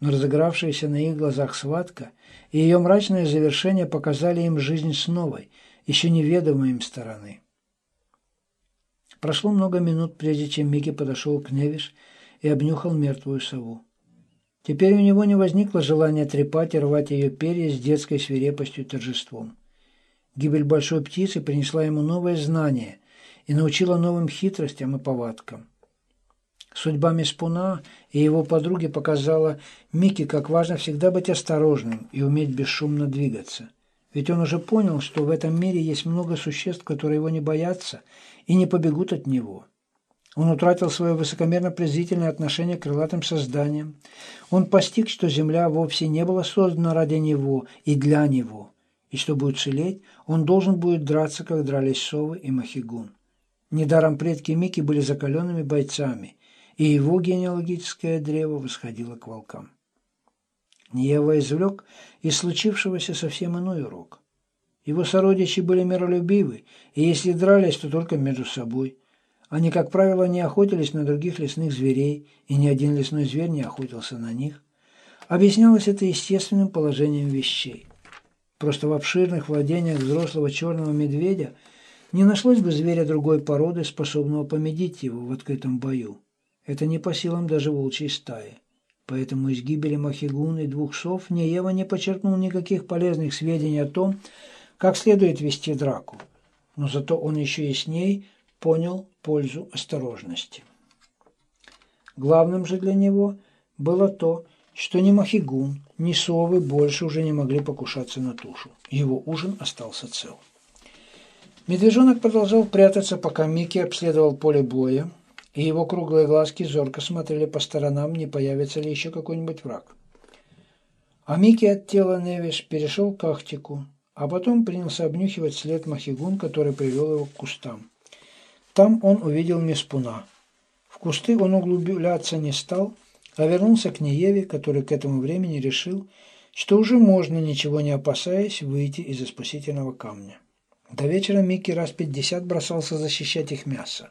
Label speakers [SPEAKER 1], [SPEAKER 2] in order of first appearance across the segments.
[SPEAKER 1] но разыгравшаяся на их глазах схватка и ее мрачное завершение показали им жизнь с новой, еще неведомой им стороны. Прошло много минут, прежде чем Микки подошел к Невиш и обнюхал мертвую сову. Теперь у него не возникло желания трепать и рвать ее перья с детской свирепостью и торжеством. Гибель большой птицы принесла ему новое знание и научила новым хитростям и повадкам. Судьба Миспуна и его подруги показала Микки, как важно всегда быть осторожным и уметь бесшумно двигаться. Ведь он уже понял, что в этом мире есть много существ, которые его не боятся и не побегут от него. Он утратил свое высокомерно-презрительное отношение к крылатым созданиям. Он постиг, что Земля вовсе не была создана ради него и для него, и чтобы уцелеть, он должен будет драться, как дрались совы и махигун. Недаром предки Мики были закаленными бойцами, и его генеалогическое древо восходило к волкам. Ниева извлек из случившегося совсем иной урок. Его сородичи были миролюбивы, и если дрались, то только между собой. Они, как правило, не охотились на других лесных зверей, и ни один лесной зверь не охотился на них. Объяснялось это естественным положением вещей. Просто в обширных владениях взрослого черного медведя не нашлось бы зверя другой породы, способного помедить его в открытом бою. Это не по силам даже волчьей стаи. Поэтому из гибели Махигун и двух сов Неева не почерпнул никаких полезных сведений о том, как следует вести драку. Но зато он еще ясней понял пользу осторожности. Главным же для него было то, что ни Махигун, ни совы больше уже не могли покушаться на тушу. Его ужин остался цел. Медвежонок продолжал прятаться, пока Микки обследовал поле боя, и его круглые глазки зорко смотрели по сторонам, не появится ли еще какой-нибудь враг. А Микки от тела Невиш перешел к Ахтику, а потом принялся обнюхивать след Махигун, который привел его к кустам. Там он увидел Миспуна. В кусты он углубляться не стал, а вернулся к Нееве, который к этому времени решил, что уже можно, ничего не опасаясь, выйти из-за спасительного камня. До вечера Микки раз пятьдесят бросался защищать их мясо.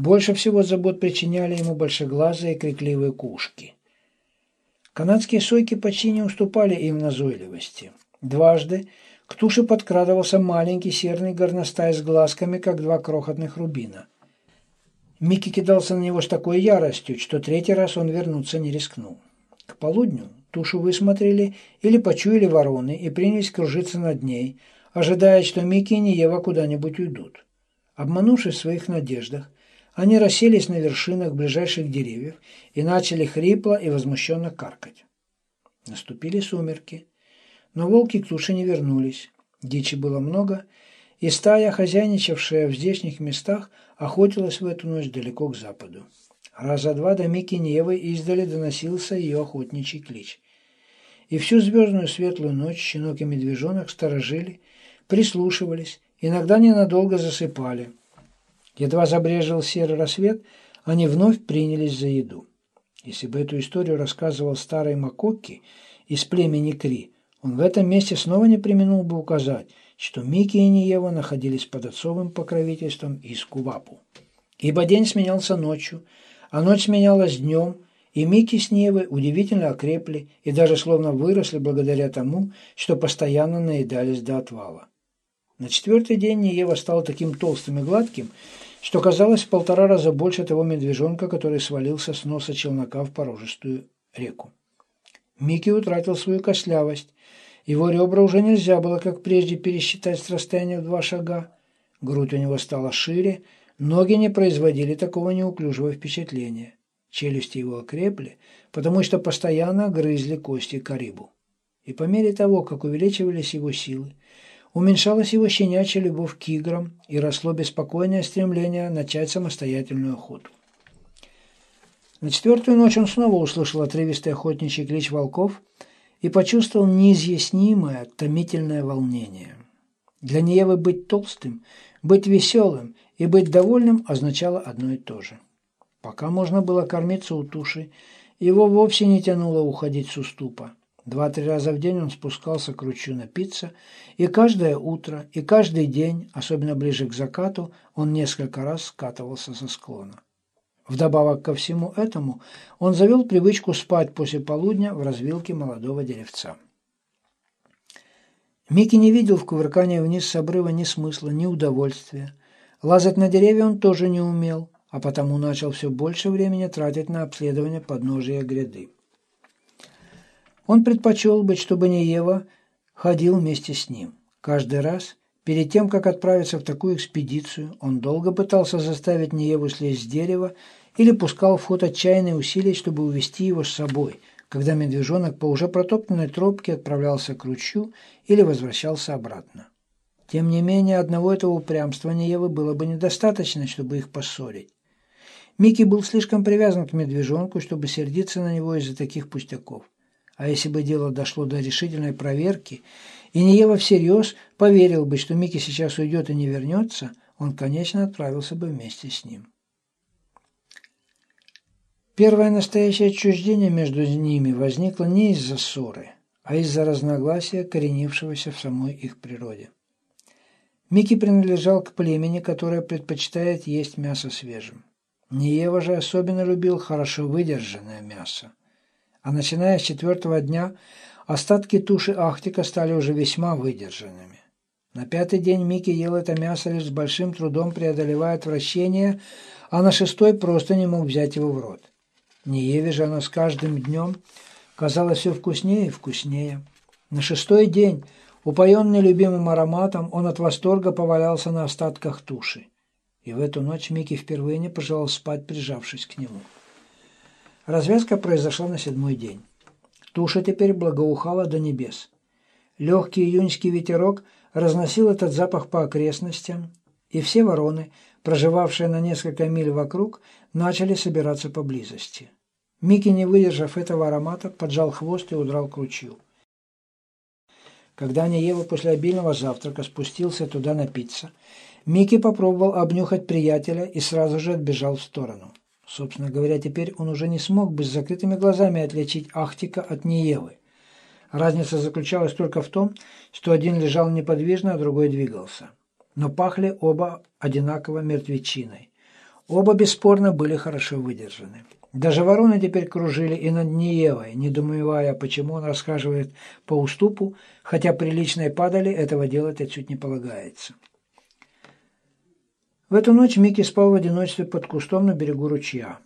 [SPEAKER 1] Больше всего забот причиняли ему большеглазые крикливые кушки. Канадские сойки почти не уступали им назойливости. Дважды к туше подкрадывался маленький серный горностай с глазками, как два крохотных рубина. Микки кидался на него с такой яростью, что третий раз он вернуться не рискнул. К полудню тушу высмотрели или почуяли вороны и принялись кружиться над ней, ожидая, что Микки и Ниева куда-нибудь уйдут. Обманувшись в своих надеждах, они расселись на вершинах ближайших деревьев и начали хрипло и возмущенно каркать. Наступили сумерки, но волки к туше не вернулись. Дичи было много, и стая, хозяйничавшая в здешних местах, охотилась в эту ночь далеко к западу. Раза два до Микиневой издали доносился ее охотничий клич. И всю звездную светлую ночь щенок и медвежонок сторожили, прислушивались, иногда ненадолго засыпали – Едва забрежил серый рассвет, они вновь принялись за еду. Если бы эту историю рассказывал старый Макокки из племени Кри, он в этом месте снова не применил бы указать, что Микки и Ниева находились под отцовым покровительством из Кувапу. Ибо день сменялся ночью, а ночь сменялась днем, и Микки с Невой удивительно окрепли и даже словно выросли благодаря тому, что постоянно наедались до отвала. На четвертый день Ниева стал таким толстым и гладким, что казалось в полтора раза больше того медвежонка, который свалился с носа челнока в порожистую реку. Микки утратил свою костлявость. Его ребра уже нельзя было, как прежде, пересчитать с расстояния в два шага. Грудь у него стала шире, ноги не производили такого неуклюжего впечатления. Челюсти его окрепли, потому что постоянно грызли кости карибу. И по мере того, как увеличивались его силы, Уменьшалась его щенячья любовь к играм и росло беспокойное стремление начать самостоятельную охоту. На четвертую ночь он снова услышал отрывистый охотничий клич волков и почувствовал неизъяснимое, томительное волнение. Для Невы быть толстым, быть веселым и быть довольным означало одно и то же. Пока можно было кормиться у туши, его вовсе не тянуло уходить с уступа. Два-три раза в день он спускался к ручью напиться, и каждое утро, и каждый день, особенно ближе к закату, он несколько раз скатывался со склона. Вдобавок ко всему этому, он завел привычку спать после полудня в развилке молодого деревца. Микки не видел в кувыркании вниз с обрыва ни смысла, ни удовольствия. Лазать на деревья он тоже не умел, а потому начал все больше времени тратить на обследование подножия гряды. Он предпочел быть, чтобы не Ева ходил вместе с ним. Каждый раз, перед тем, как отправиться в такую экспедицию, он долго пытался заставить Нееву слезть с дерева или пускал в ход отчаянные усилия, чтобы увести его с собой, когда медвежонок по уже протоптанной тропке отправлялся к ручью или возвращался обратно. Тем не менее, одного этого упрямства Неевы было бы недостаточно, чтобы их поссорить. Микки был слишком привязан к медвежонку, чтобы сердиться на него из-за таких пустяков. А если бы дело дошло до решительной проверки, и Неева всерьез поверил бы, что Микки сейчас уйдет и не вернется, он, конечно, отправился бы вместе с ним. Первое настоящее отчуждение между ними возникло не из-за ссоры, а из-за разногласия, коренившегося в самой их природе. Микки принадлежал к племени, которое предпочитает есть мясо свежим. Ниева же особенно любил хорошо выдержанное мясо. А начиная с четвертого дня остатки туши Ахтика стали уже весьма выдержанными. На пятый день Микки ел это мясо лишь с большим трудом преодолевая отвращение, а на шестой просто не мог взять его в рот. Ниеве же оно с каждым днем казалось все вкуснее и вкуснее. На шестой день, упоенный любимым ароматом, он от восторга повалялся на остатках туши. И в эту ночь Микки впервые не пожелал спать, прижавшись к нему. Развязка произошла на седьмой день. Туша теперь благоухала до небес. Легкий июньский ветерок разносил этот запах по окрестностям, и все вороны, проживавшие на несколько миль вокруг, начали собираться поблизости. Микки, не выдержав этого аромата, поджал хвост и удрал к ручью. Когда Неева после обильного завтрака спустился туда напиться, Микки попробовал обнюхать приятеля и сразу же отбежал в сторону. Собственно говоря, теперь он уже не смог бы с закрытыми глазами отличить Ахтика от Неевы. Разница заключалась только в том, что один лежал неподвижно, а другой двигался но пахли оба одинаково мертвечиной. Оба бесспорно были хорошо выдержаны. Даже вороны теперь кружили и над Ниевой, недоумевая, почему он расхаживает по уступу, хотя прилично и падали, этого делать отсюда не полагается. В эту ночь Микки спал в одиночестве под кустом на берегу ручья.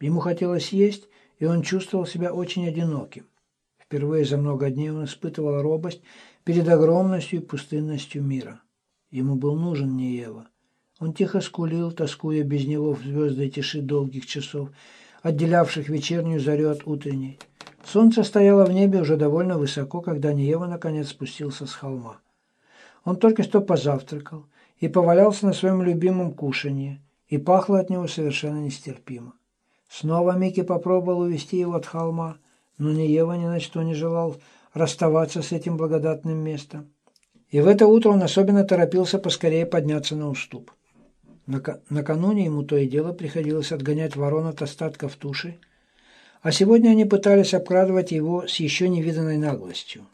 [SPEAKER 1] Ему хотелось есть, и он чувствовал себя очень одиноким. Впервые за много дней он испытывал робость перед огромностью и пустынностью мира. Ему был нужен не Ева. Он тихо скулил, тоскуя без него в звездной тиши долгих часов, отделявших вечернюю зарю от утренней. Солнце стояло в небе уже довольно высоко, когда Ниева наконец спустился с холма. Он только что позавтракал и повалялся на своем любимом кушанье, и пахло от него совершенно нестерпимо. Снова Микки попробовал увести его от холма, но Ниева ни на что не желал расставаться с этим благодатным местом. И в это утро он особенно торопился поскорее подняться на уступ. Накануне ему то и дело приходилось отгонять ворон от остатков туши, а сегодня они пытались обкрадывать его с еще невиданной наглостью.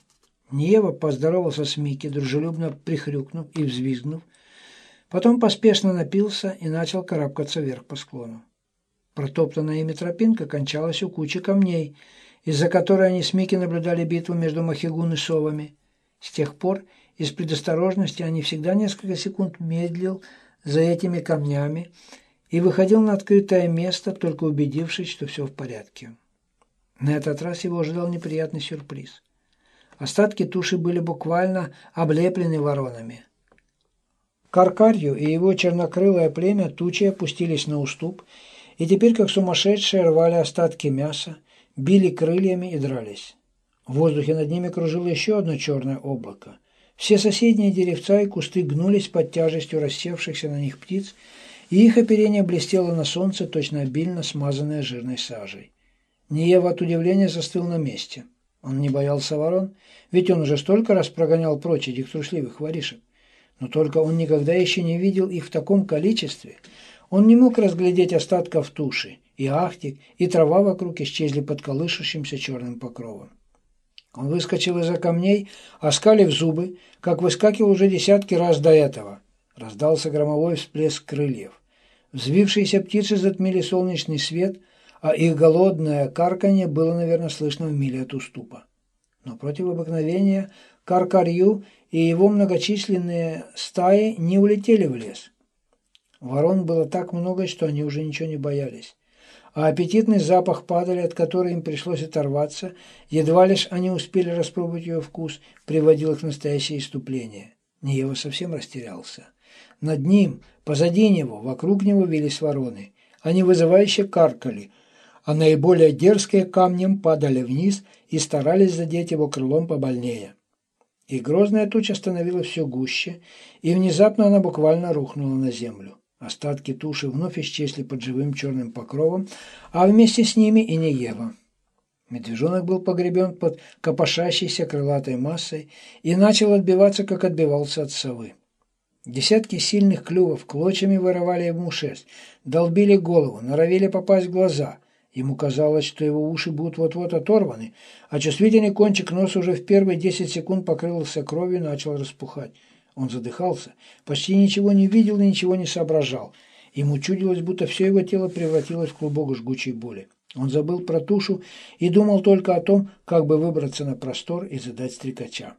[SPEAKER 1] Ниева поздоровался с Микки, дружелюбно прихрюкнув и взвизгнув, потом поспешно напился и начал карабкаться вверх по склону. Протоптанная ими тропинка кончалась у кучи камней, из-за которой они с Микки наблюдали битву между Махигун и совами. С тех пор из предосторожности они всегда несколько секунд медлил за этими камнями и выходил на открытое место, только убедившись, что все в порядке. На этот раз его ожидал неприятный сюрприз. Остатки туши были буквально облеплены воронами. Каркарью и его чернокрылое племя тучи опустились на уступ, и теперь, как сумасшедшие, рвали остатки мяса, били крыльями и дрались. В воздухе над ними кружило еще одно черное облако – все соседние деревца и кусты гнулись под тяжестью рассевшихся на них птиц, и их оперение блестело на солнце, точно обильно смазанное жирной сажей. Ниева от удивления застыл на месте. Он не боялся ворон, ведь он уже столько раз прогонял прочь этих трусливых воришек. Но только он никогда еще не видел их в таком количестве. Он не мог разглядеть остатков туши, и ахтик, и трава вокруг исчезли под колышущимся черным покровом. Он выскочил из-за камней, оскалив зубы, как выскакивал уже десятки раз до этого. Раздался громовой всплеск крыльев. Взвившиеся птицы затмили солнечный свет, а их голодное карканье было, наверное, слышно в миле от уступа. Но против обыкновения Каркарью и его многочисленные стаи не улетели в лес. Ворон было так много, что они уже ничего не боялись. А аппетитный запах падали, от которой им пришлось оторваться, едва лишь они успели распробовать ее вкус, приводил их в настоящее иступление. Ниева совсем растерялся. Над ним, позади него, вокруг него вились вороны. Они вызывающе каркали, а наиболее дерзкие камнем падали вниз и старались задеть его крылом побольнее. И грозная туча становилась все гуще, и внезапно она буквально рухнула на землю. Остатки туши вновь исчезли под живым черным покровом, а вместе с ними и Неева. Медвежонок был погребен под копошащейся крылатой массой и начал отбиваться, как отбивался от совы. Десятки сильных клювов клочьями вырывали ему шерсть, долбили голову, норовили попасть в глаза. Ему казалось, что его уши будут вот-вот оторваны, а чувствительный кончик носа уже в первые десять секунд покрылся кровью и начал распухать. Он задыхался, почти ничего не видел и ничего не соображал. Ему чудилось, будто все его тело превратилось в клубок жгучей боли. Он забыл про тушу и думал только о том, как бы выбраться на простор и задать стрекача.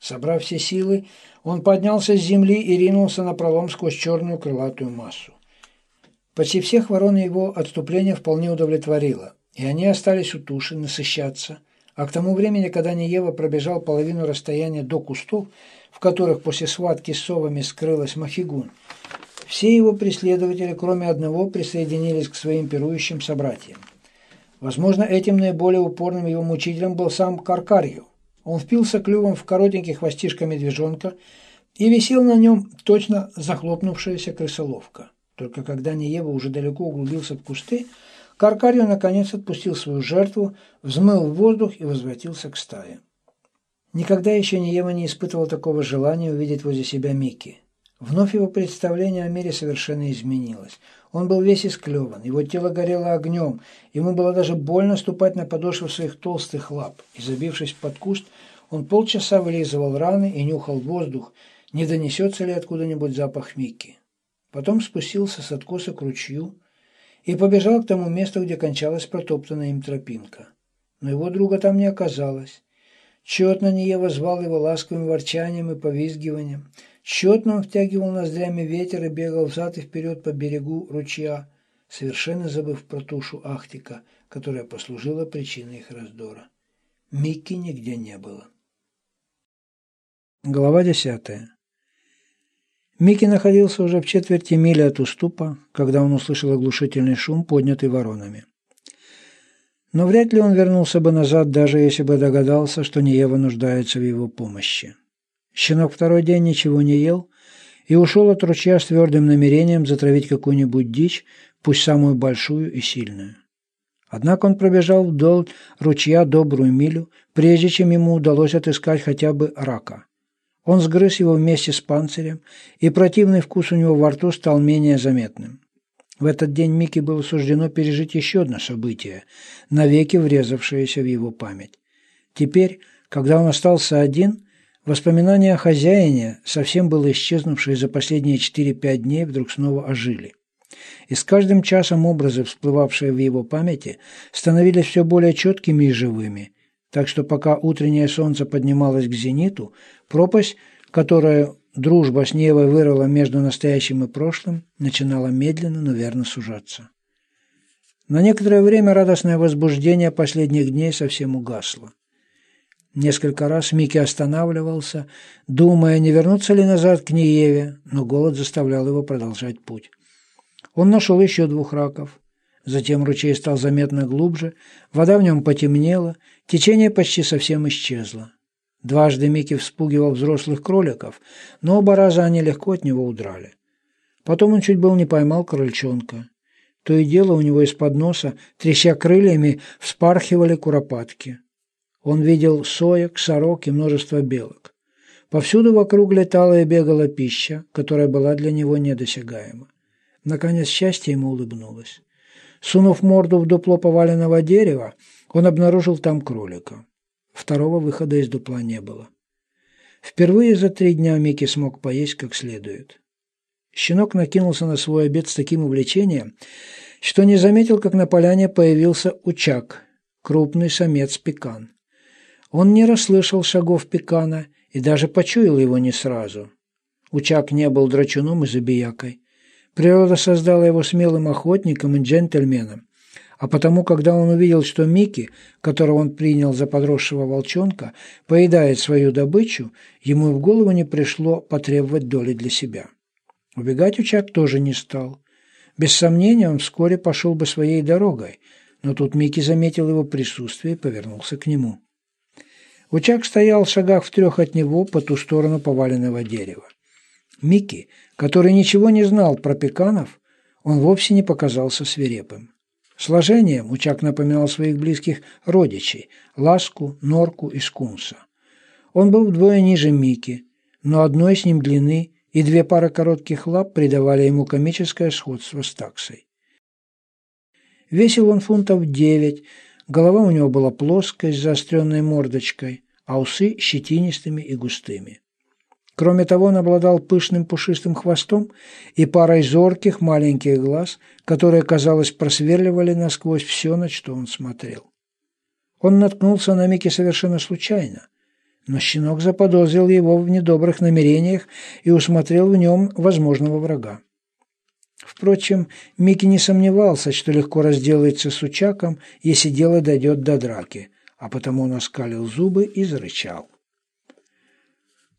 [SPEAKER 1] Собрав все силы, он поднялся с земли и ринулся на пролом сквозь черную крылатую массу. Почти всех ворон его отступление вполне удовлетворило, и они остались у туши насыщаться, а к тому времени, когда Неева пробежал половину расстояния до кустов, в которых после схватки с совами скрылась Махигун, все его преследователи, кроме одного, присоединились к своим пирующим собратьям. Возможно, этим наиболее упорным его мучителем был сам Каркарью. Он впился клювом в коротенький хвостишко медвежонка и висел на нем точно захлопнувшаяся крысоловка. Только когда Неева уже далеко углубился в кусты, Каркарио наконец отпустил свою жертву, взмыл в воздух и возвратился к стае. Никогда еще Неева не испытывал такого желания увидеть возле себя Микки. Вновь его представление о мире совершенно изменилось. Он был весь исклеван, его тело горело огнем, ему было даже больно ступать на подошву своих толстых лап, и, забившись под куст, он полчаса вылизывал раны и нюхал воздух, не донесется ли откуда-нибудь запах Микки. Потом спустился с откоса к ручью, и побежал к тому месту, где кончалась протоптанная им тропинка. Но его друга там не оказалось. Тщетно Ниева звал его ласковым ворчанием и повизгиванием. Тщетно он втягивал ноздрями ветер и бегал взад и вперед по берегу ручья, совершенно забыв про тушу Ахтика, которая послужила причиной их раздора. Микки нигде не было. Глава десятая. Микки находился уже в четверти мили от уступа, когда он услышал оглушительный шум, поднятый воронами. Но вряд ли он вернулся бы назад, даже если бы догадался, что Неева нуждается в его помощи. Щенок второй день ничего не ел и ушел от ручья с твердым намерением затравить какую-нибудь дичь, пусть самую большую и сильную. Однако он пробежал вдоль ручья добрую милю, прежде чем ему удалось отыскать хотя бы рака. Он сгрыз его вместе с панцирем, и противный вкус у него во рту стал менее заметным. В этот день Микки было суждено пережить еще одно событие, навеки врезавшееся в его память. Теперь, когда он остался один, воспоминания о хозяине, совсем было исчезнувшие за последние 4-5 дней, вдруг снова ожили. И с каждым часом образы, всплывавшие в его памяти, становились все более четкими и живыми, так что пока утреннее солнце поднималось к зениту, пропасть, которая дружба с Невой вырыла между настоящим и прошлым, начинала медленно, но верно сужаться. На некоторое время радостное возбуждение последних дней совсем угасло. Несколько раз Микки останавливался, думая, не вернуться ли назад к Ниеве, но голод заставлял его продолжать путь. Он нашел еще двух раков. Затем ручей стал заметно глубже, вода в нем потемнела, течение почти совсем исчезло. Дважды Микки вспугивал взрослых кроликов, но оба раза они легко от него удрали. Потом он чуть был не поймал крольчонка. То и дело у него из-под носа, треща крыльями, вспархивали куропатки. Он видел соек, сорок и множество белок. Повсюду вокруг летала и бегала пища, которая была для него недосягаема. Наконец счастье ему улыбнулось. Сунув морду в дупло поваленного дерева, он обнаружил там кролика. Второго выхода из дупла не было. Впервые за три дня Микки смог поесть как следует. Щенок накинулся на свой обед с таким увлечением, что не заметил, как на поляне появился учак, крупный самец пекан. Он не расслышал шагов пекана и даже почуял его не сразу. Учак не был драчуном и забиякой. Природа создала его смелым охотником и джентльменом, а потому, когда он увидел, что Микки, которого он принял за подросшего волчонка, поедает свою добычу, ему в голову не пришло потребовать доли для себя. Убегать Учак тоже не стал. Без сомнения, он вскоре пошел бы своей дорогой, но тут Микки заметил его присутствие и повернулся к нему. Учак стоял в шагах в трех от него по ту сторону поваленного дерева. Микки, который ничего не знал про пеканов, он вовсе не показался свирепым. Сложением Учак напоминал своих близких родичей – Ласку, Норку и Скунса. Он был вдвое ниже Мики, но одной с ним длины и две пары коротких лап придавали ему комическое сходство с таксой. Весил он фунтов девять, голова у него была плоская с заостренной мордочкой, а усы щетинистыми и густыми. Кроме того, он обладал пышным пушистым хвостом и парой зорких маленьких глаз, которые, казалось, просверливали насквозь все, на что он смотрел. Он наткнулся на Микки совершенно случайно, но щенок заподозрил его в недобрых намерениях и усмотрел в нем возможного врага. Впрочем, Микки не сомневался, что легко разделается с Учаком, если дело дойдет до драки, а потому он оскалил зубы и зарычал.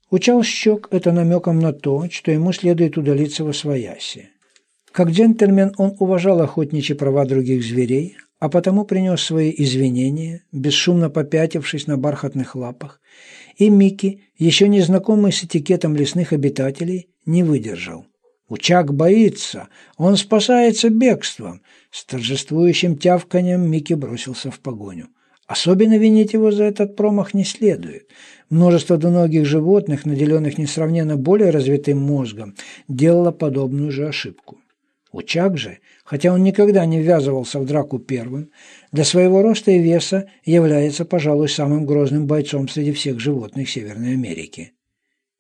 [SPEAKER 1] Учал щек это намеком на то, что ему следует удалиться во свояси. Как джентльмен он уважал охотничьи права других зверей, а потому принес свои извинения, бесшумно попятившись на бархатных лапах, и Микки, еще не знакомый с этикетом лесных обитателей, не выдержал. Учак боится, он спасается бегством. С торжествующим тявканьем Микки бросился в погоню. Особенно винить его за этот промах не следует. Множество двуногих животных, наделенных несравненно более развитым мозгом, делало подобную же ошибку. Учак же, хотя он никогда не ввязывался в драку первым, для своего роста и веса является, пожалуй, самым грозным бойцом среди всех животных Северной Америки.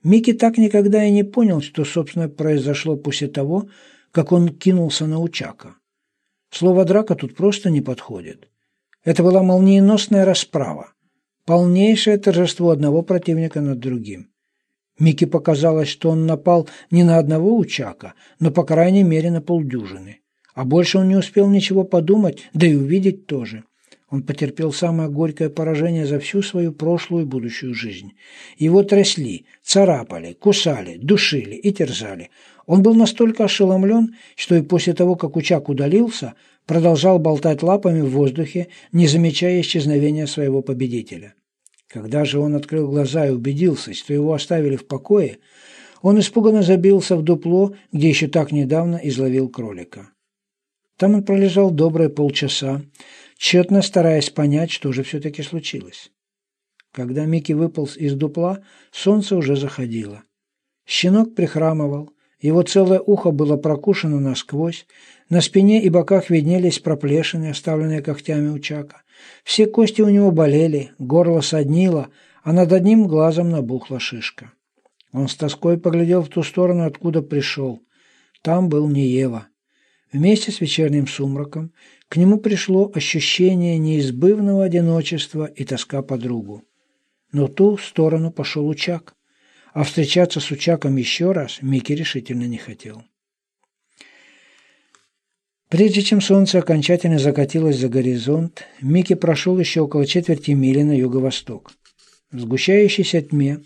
[SPEAKER 1] Микки так никогда и не понял, что, собственно, произошло после того, как он кинулся на Учака. Слово «драка» тут просто не подходит. Это была молниеносная расправа, полнейшее торжество одного противника над другим. Микки показалось, что он напал не на одного учака, но по крайней мере на полдюжины. А больше он не успел ничего подумать, да и увидеть тоже. Он потерпел самое горькое поражение за всю свою прошлую и будущую жизнь. Его трясли, царапали, кусали, душили и терзали. Он был настолько ошеломлен, что и после того, как Учак удалился, продолжал болтать лапами в воздухе, не замечая исчезновения своего победителя. Когда же он открыл глаза и убедился, что его оставили в покое, он испуганно забился в дупло, где еще так недавно изловил кролика. Там он пролежал добрые полчаса, тщетно стараясь понять, что же все-таки случилось. Когда Микки выполз из дупла, солнце уже заходило. Щенок прихрамывал, его целое ухо было прокушено насквозь, на спине и боках виднелись проплешины, оставленные когтями у Чака. Все кости у него болели, горло соднило, а над одним глазом набухла шишка. Он с тоской поглядел в ту сторону, откуда пришел. Там был не Ева. Вместе с вечерним сумраком к нему пришло ощущение неизбывного одиночества и тоска по другу. Но ту сторону пошел Учак а встречаться с Учаком еще раз Микки решительно не хотел. Прежде чем солнце окончательно закатилось за горизонт, Микки прошел еще около четверти мили на юго-восток. В сгущающейся тьме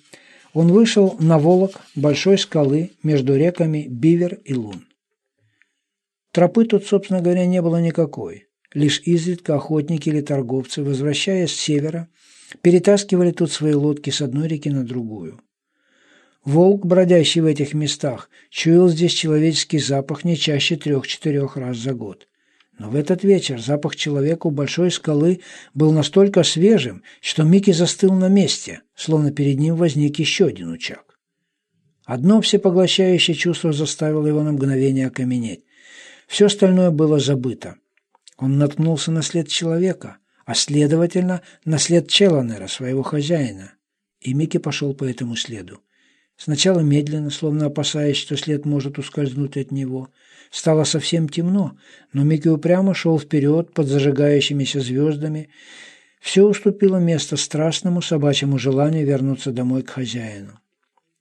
[SPEAKER 1] он вышел на волок большой скалы между реками Бивер и Лун. Тропы тут, собственно говоря, не было никакой. Лишь изредка охотники или торговцы, возвращаясь с севера, перетаскивали тут свои лодки с одной реки на другую. Волк, бродящий в этих местах, чуял здесь человеческий запах не чаще трех-четырех раз за год. Но в этот вечер запах человека у большой скалы был настолько свежим, что Микки застыл на месте, словно перед ним возник еще один учак. Одно всепоглощающее чувство заставило его на мгновение окаменеть. Все остальное было забыто. Он наткнулся на след человека, а следовательно, на след Челленера, своего хозяина. И Микки пошел по этому следу. Сначала медленно, словно опасаясь, что след может ускользнуть от него. Стало совсем темно, но Микки упрямо шел вперед под зажигающимися звездами. Все уступило место страстному собачьему желанию вернуться домой к хозяину.